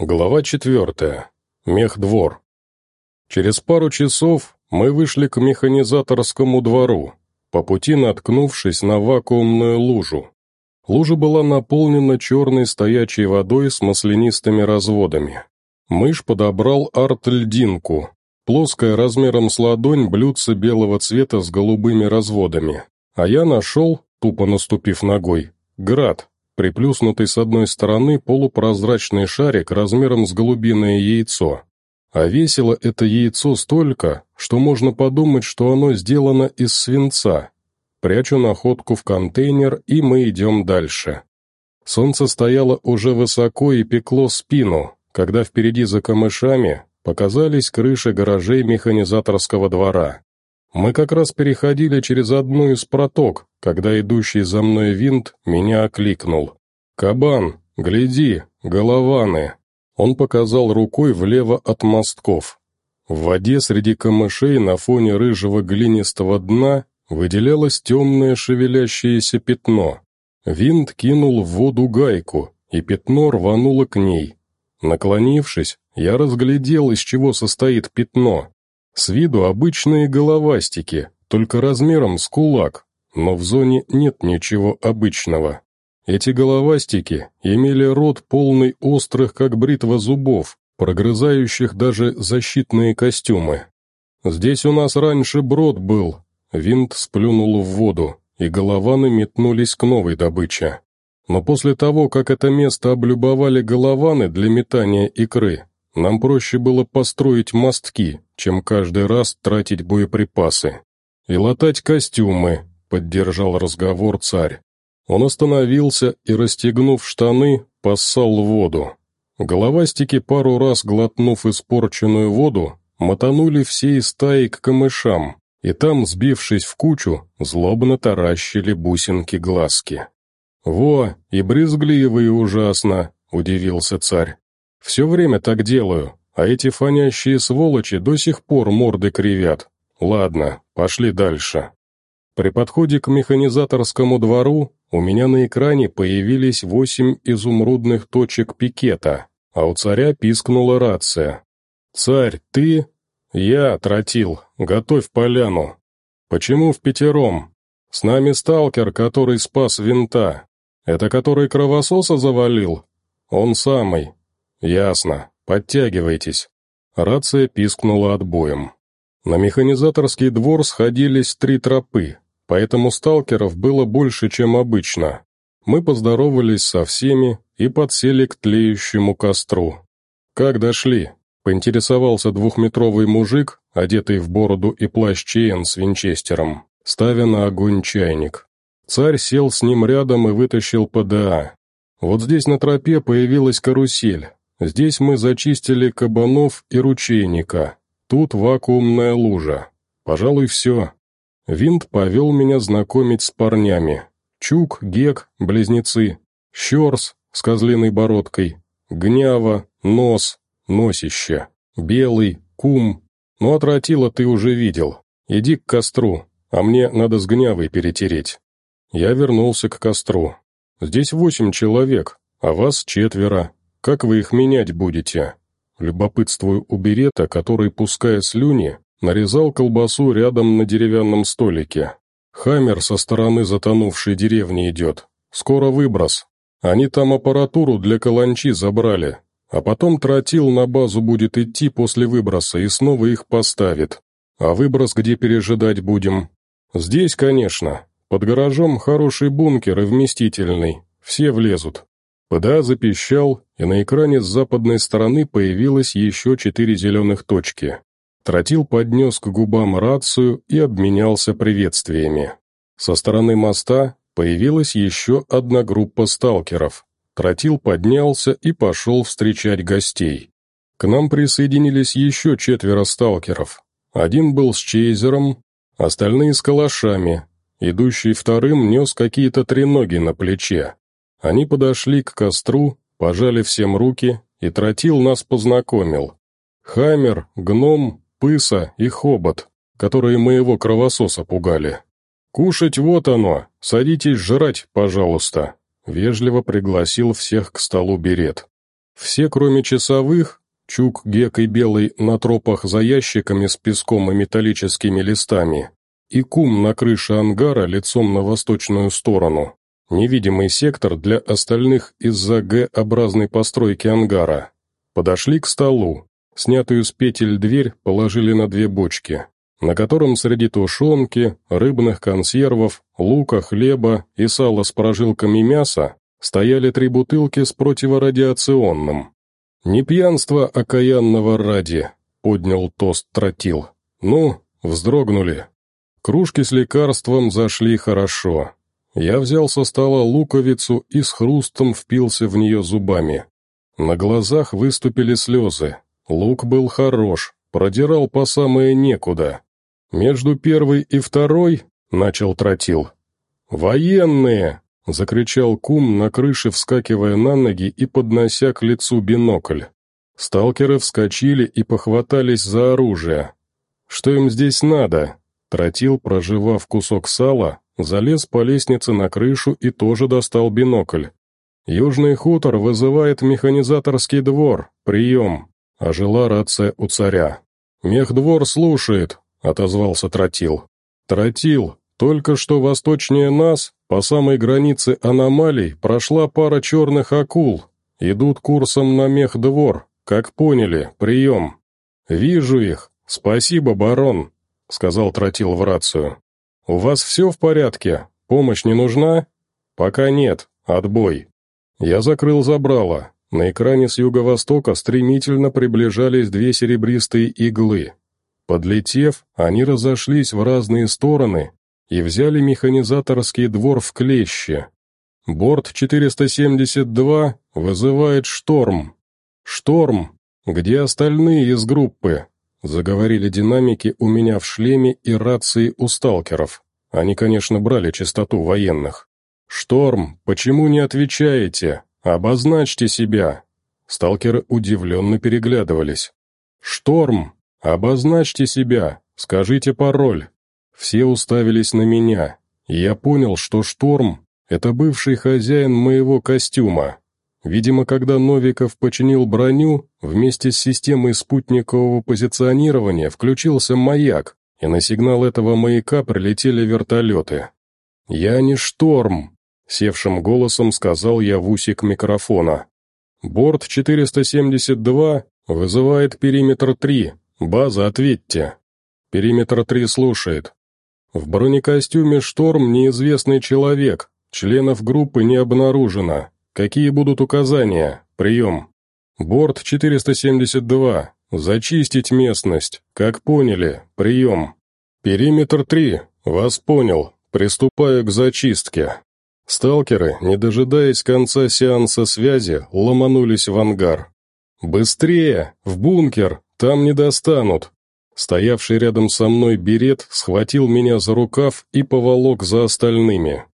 Глава четвертая. Мехдвор. Через пару часов мы вышли к механизаторскому двору, по пути наткнувшись на вакуумную лужу. Лужа была наполнена черной стоячей водой с маслянистыми разводами. Мышь подобрал арт-льдинку, плоское размером с ладонь блюдце белого цвета с голубыми разводами. А я нашел, тупо наступив ногой, град, приплюснутый с одной стороны полупрозрачный шарик размером с голубиное яйцо. А весило это яйцо столько, что можно подумать, что оно сделано из свинца. Прячу находку в контейнер, и мы идем дальше. Солнце стояло уже высоко и пекло спину, когда впереди за камышами показались крыши гаражей механизаторского двора. Мы как раз переходили через одну из проток, когда идущий за мной винт меня окликнул. «Кабан, гляди, голованы!» Он показал рукой влево от мостков. В воде среди камышей на фоне рыжего глинистого дна выделялось темное шевелящееся пятно. Винт кинул в воду гайку, и пятно рвануло к ней. Наклонившись, я разглядел, из чего состоит пятно. С виду обычные головастики, только размером с кулак, но в зоне нет ничего обычного. Эти головастики имели рот полный острых, как бритва зубов, прогрызающих даже защитные костюмы. «Здесь у нас раньше брод был», — винт сплюнул в воду, и голованы метнулись к новой добыче. Но после того, как это место облюбовали голованы для метания икры, нам проще было построить мостки, чем каждый раз тратить боеприпасы. И латать костюмы, поддержал разговор царь. Он остановился и, расстегнув штаны, поссал воду. Головастики, пару раз глотнув испорченную воду, мотанули всей стаи к камышам, и там, сбившись в кучу, злобно таращили бусинки-глазки. «Во, и брезгливые ужасно!» — удивился царь. «Все время так делаю, а эти фонящие сволочи до сих пор морды кривят. Ладно, пошли дальше. При подходе к механизаторскому двору у меня на экране появились восемь изумрудных точек пикета, а у царя пискнула рация. «Царь, ты?» «Я, Тротил, готовь поляну». «Почему в пятером?» «С нами сталкер, который спас винта. Это который кровососа завалил?» «Он самый». «Ясно. «Подтягивайтесь!» Рация пискнула отбоем. На механизаторский двор сходились три тропы, поэтому сталкеров было больше, чем обычно. Мы поздоровались со всеми и подсели к тлеющему костру. «Как дошли?» — поинтересовался двухметровый мужик, одетый в бороду и плащ Чейн с винчестером, ставя на огонь чайник. Царь сел с ним рядом и вытащил ПДА. Вот здесь на тропе появилась карусель. Здесь мы зачистили кабанов и ручейника. Тут вакуумная лужа. Пожалуй, все. Винт повел меня знакомить с парнями. Чук, Гек, близнецы. Щерс с козлиной бородкой. Гнява, нос, носище. Белый, кум. Ну, а отратила ты уже видел. Иди к костру, а мне надо с гнявой перетереть. Я вернулся к костру. Здесь восемь человек, а вас четверо. Как вы их менять будете?» Любопытствую у берета, который, пуская слюни, нарезал колбасу рядом на деревянном столике. «Хаммер со стороны затонувшей деревни идет. Скоро выброс. Они там аппаратуру для каланчи забрали. А потом тротил на базу будет идти после выброса и снова их поставит. А выброс где пережидать будем?» «Здесь, конечно. Под гаражом хороший бункер и вместительный. Все влезут. Вода запищал, и на экране с западной стороны появилось еще четыре зеленых точки. Тротил поднес к губам рацию и обменялся приветствиями. Со стороны моста появилась еще одна группа сталкеров. Тротил поднялся и пошел встречать гостей. К нам присоединились еще четверо сталкеров. Один был с чейзером, остальные с калашами. Идущий вторым нес какие-то треноги на плече. Они подошли к костру, пожали всем руки, и Тротил нас познакомил. Хаммер, гном, пыса и хобот, которые моего кровососа пугали. «Кушать вот оно, садитесь жрать, пожалуйста», — вежливо пригласил всех к столу берет. Все, кроме часовых, Чук, Гек и Белый на тропах за ящиками с песком и металлическими листами, и кум на крыше ангара лицом на восточную сторону, невидимый сектор для остальных из-за Г-образной постройки ангара. Подошли к столу. Снятую с петель дверь положили на две бочки, на котором среди тушенки, рыбных консервов, лука, хлеба и сала с прожилками мяса стояли три бутылки с противорадиационным. «Не пьянство окаянного ради», — поднял тост тротил. «Ну, вздрогнули». Кружки с лекарством зашли хорошо. Я взял со стола луковицу и с хрустом впился в нее зубами. На глазах выступили слезы. Лук был хорош, продирал по самое некуда. Между первой и второй начал тротил. «Военные!» — закричал кум на крыше, вскакивая на ноги и поднося к лицу бинокль. Сталкеры вскочили и похватались за оружие. «Что им здесь надо?» Тротил, проживав кусок сала, залез по лестнице на крышу и тоже достал бинокль. «Южный хутор вызывает механизаторский двор. Прием!» — ожила рация у царя. «Мехдвор слушает», — отозвался Тротил. «Тротил, только что восточнее нас, по самой границе аномалий, прошла пара черных акул. Идут курсом на мехдвор. Как поняли, прием». «Вижу их. Спасибо, барон», — сказал Тротил в рацию. У вас все в порядке? Помощь не нужна?» «Пока нет. Отбой». Я закрыл забрало. На экране с юго-востока стремительно приближались две серебристые иглы. Подлетев, они разошлись в разные стороны и взяли механизаторский двор в клещи. Борт 472 вызывает шторм. Шторм, где остальные из группы? Заговорили динамики у меня в шлеме и рации у сталкеров. Они, конечно, брали частоту военных. «Шторм, почему не отвечаете? Обозначьте себя!» Сталкеры удивленно переглядывались. «Шторм, обозначьте себя! Скажите пароль!» Все уставились на меня. Я понял, что Шторм — это бывший хозяин моего костюма. Видимо, когда Новиков починил броню, вместе с системой спутникового позиционирования включился маяк, и на сигнал этого маяка прилетели вертолеты. «Я не шторм», — севшим голосом сказал я в усик микрофона. «Борт 472 вызывает периметр 3. База, ответьте». Периметр 3 слушает. В бронекостюме «Шторм» неизвестный человек, членов группы не обнаружено, Какие будут указания? Прием. Борт 472. Зачистить местность. Как поняли. Прием. Периметр 3. Вас понял. Приступаю к зачистке. Сталкеры, не дожидаясь конца сеанса связи, ломанулись в ангар. «Быстрее! В бункер! Там не достанут!» Стоявший рядом со мной берет схватил меня за рукав и поволок за остальными.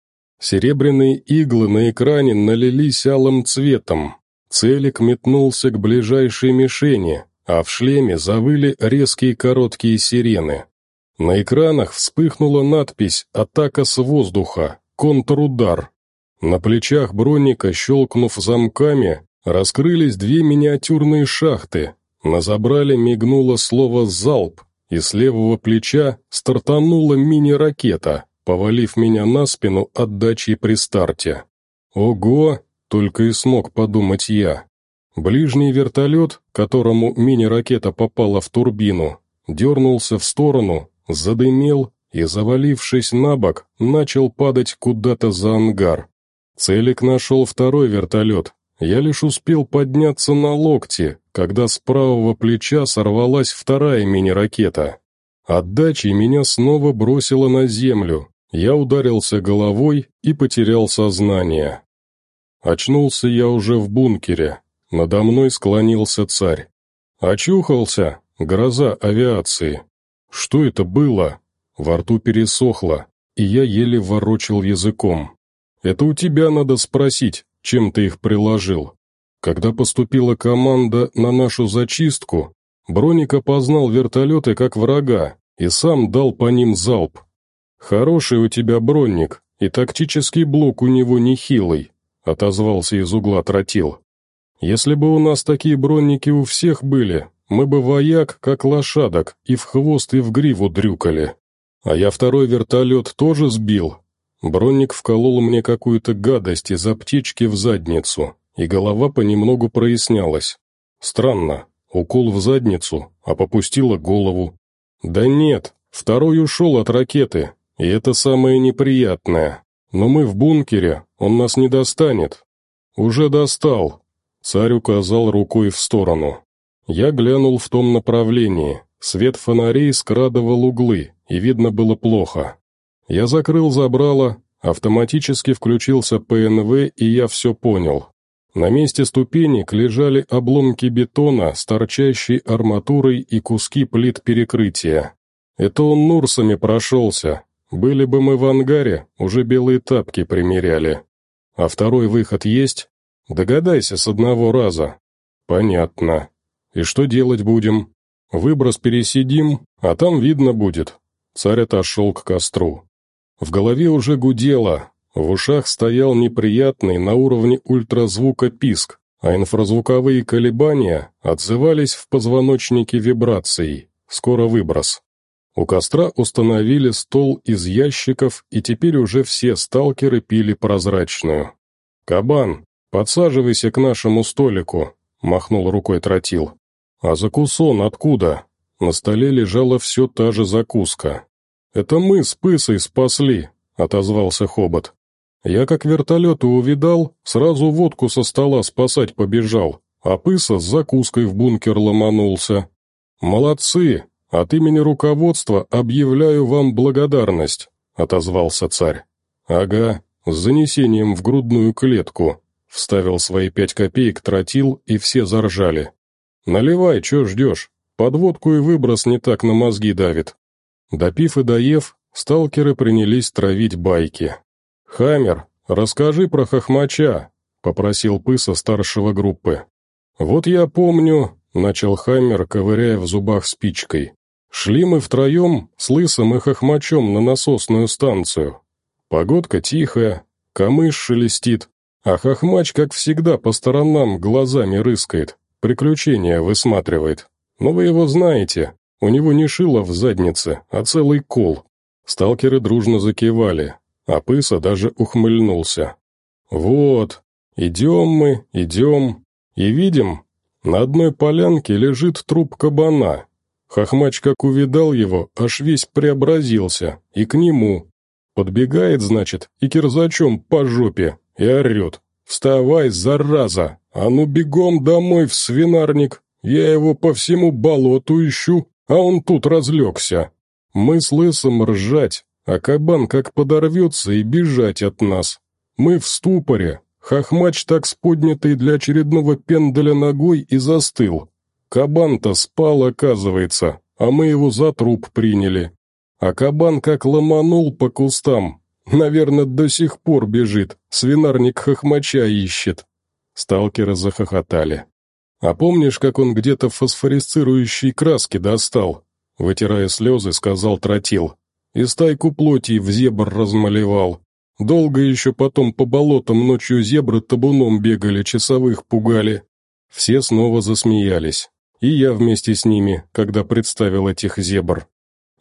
Серебряные иглы на экране налились алым цветом. Целик метнулся к ближайшей мишени, а в шлеме завыли резкие короткие сирены. На экранах вспыхнула надпись «Атака с воздуха», «Контрудар». На плечах броника, щелкнув замками, раскрылись две миниатюрные шахты. На забрале мигнуло слово «залп», и с левого плеча стартанула мини-ракета повалив меня на спину отдачей при старте. Ого! Только и смог подумать я. Ближний вертолет, которому мини-ракета попала в турбину, дернулся в сторону, задымел и, завалившись на бок, начал падать куда-то за ангар. Целик нашел второй вертолет. Я лишь успел подняться на локти, когда с правого плеча сорвалась вторая мини-ракета. Отдачей меня снова бросило на землю, я ударился головой и потерял сознание. Очнулся я уже в бункере. Надо мной склонился царь. Очухался. Гроза авиации. Что это было? Во рту пересохло, и я еле ворочил языком. Это у тебя надо спросить, чем ты их приложил. Когда поступила команда на нашу зачистку, Броник опознал вертолеты как врага и сам дал по ним залп, «Хороший у тебя бронник, и тактический блок у него нехилый», — отозвался из угла тротил. «Если бы у нас такие бронники у всех были, мы бы вояк, как лошадок, и в хвост, и в гриву дрюкали. А я второй вертолет тоже сбил. Бронник вколол мне какую-то гадость из аптечки в задницу, и голова понемногу прояснялась. Странно, укол в задницу, а попустила голову. Да нет, второй ушел от ракеты, и это самое неприятное. Но мы в бункере, он нас не достанет. Уже достал. Царь указал рукой в сторону. Я глянул в том направлении. Свет фонарей скрадывал углы, и видно было плохо. Я закрыл забрало, автоматически включился ПНВ, и я все понял. На месте ступенек лежали обломки бетона с торчащей арматурой и куски плит перекрытия. Это он нурсами прошелся, были бы мы в ангаре, уже белые тапки примеряли. А второй выход есть? Догадайся с одного раза. Понятно. И что делать будем? Выброс пересидим, а там видно будет. Царь отошел к костру. В голове уже гудело, в ушах стоял неприятный на уровне ультразвука писк, а инфразвуковые колебания отзывались в позвоночнике вибрацией. Скоро выброс. У костра установили стол из ящиков, и теперь уже все сталкеры пили прозрачную. «Кабан, подсаживайся к нашему столику», — махнул рукой тротил. «А закусон откуда?» На столе лежала все та же закуска. «Это мы с пысой спасли», — отозвался Хобот. «Я как вертолеты увидал, сразу водку со стола спасать побежал, а пыса с закуской в бункер ломанулся». «Молодцы!» «От имени руководства объявляю вам благодарность», — отозвался царь. «Ага, с занесением в грудную клетку», — вставил свои пять копеек тротил, и все заржали. «Наливай, чё ждёшь? Подводку и выброс не так на мозги давит». Допив и доев, сталкеры принялись травить байки. «Хаммер, расскажи про хохмача», — попросил Пыса старшего группы. «Вот я помню», — начал Хаммер, ковыряя в зубах спичкой. Шли мы втроем с лысым и хохмачом на насосную станцию. Погодка тихая, камыш шелестит, а хохмач, как всегда, по сторонам глазами рыскает, приключения высматривает. Но вы его знаете, у него не шило в заднице, а целый кол. Сталкеры дружно закивали, а Пыса даже ухмыльнулся. «Вот, идем мы, идем, и видим, на одной полянке лежит труп кабана, Хохмач, как увидал его, аж весь преобразился, и к нему. Подбегает, значит, и кирзачом по жопе, и орет. «Вставай, зараза! А ну бегом домой в свинарник! Я его по всему болоту ищу, а он тут разлегся!» Мы с лысом ржать, а кабан как подорвется и бежать от нас. Мы в ступоре. Хохмач так споднятый для очередного пенделя ногой и застыл. Кабан-то спал, оказывается, а мы его за труп приняли. А кабан как ломанул по кустам. Наверное, до сих пор бежит, свинарник хохмача ищет». Сталкеры захохотали. «А помнишь, как он где-то фосфорисцирующей краски достал?» Вытирая слезы, сказал Тротил. «И стайку плоти в зебр размалевал. Долго еще потом по болотам ночью зебры табуном бегали, часовых пугали». Все снова засмеялись и я вместе с ними, когда представил этих зебр.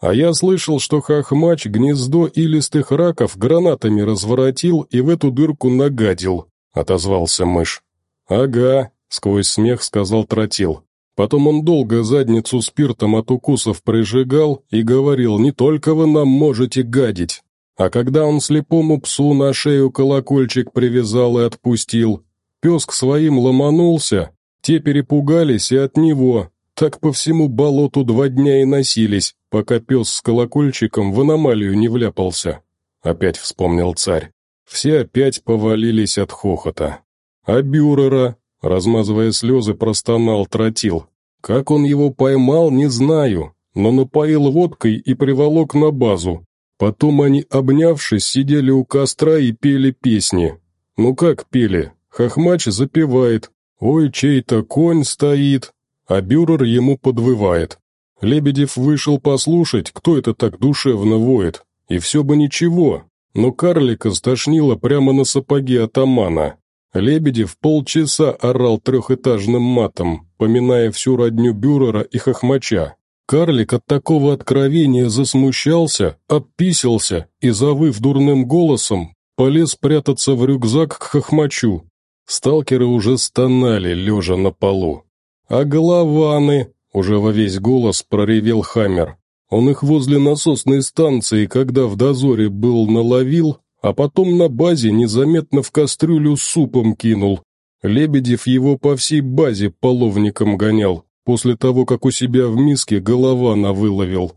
А я слышал, что хахмач гнездо илистых раков гранатами разворотил и в эту дырку нагадил», — отозвался мышь. «Ага», — сквозь смех сказал тротил. Потом он долго задницу спиртом от укусов прижигал и говорил, «Не только вы нам можете гадить». А когда он слепому псу на шею колокольчик привязал и отпустил, пес к своим ломанулся, те перепугались и от него. Так по всему болоту два дня и носились, пока пес с колокольчиком в аномалию не вляпался. Опять вспомнил царь. Все опять повалились от хохота. А Бюрера, размазывая слезы, простонал, тротил. Как он его поймал, не знаю, но напоил водкой и приволок на базу. Потом они, обнявшись, сидели у костра и пели песни. Ну как пели? Хохмач запевает, Ой, чей-то конь стоит!» А Бюрер ему подвывает. Лебедев вышел послушать, кто это так душевно воет. И все бы ничего, но карлика стошнило прямо на сапоге атамана. Лебедев полчаса орал трехэтажным матом, поминая всю родню Бюрера и Хохмача. Карлик от такого откровения засмущался, обписился и, завыв дурным голосом, полез прятаться в рюкзак к Хохмачу, Сталкеры уже стонали, лежа на полу. «А голованы!» — уже во весь голос проревел Хаммер. Он их возле насосной станции, когда в дозоре был, наловил, а потом на базе незаметно в кастрюлю супом кинул. Лебедев его по всей базе половником гонял, после того, как у себя в миске голована выловил.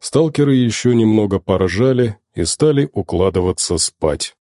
Сталкеры еще немного поржали и стали укладываться спать.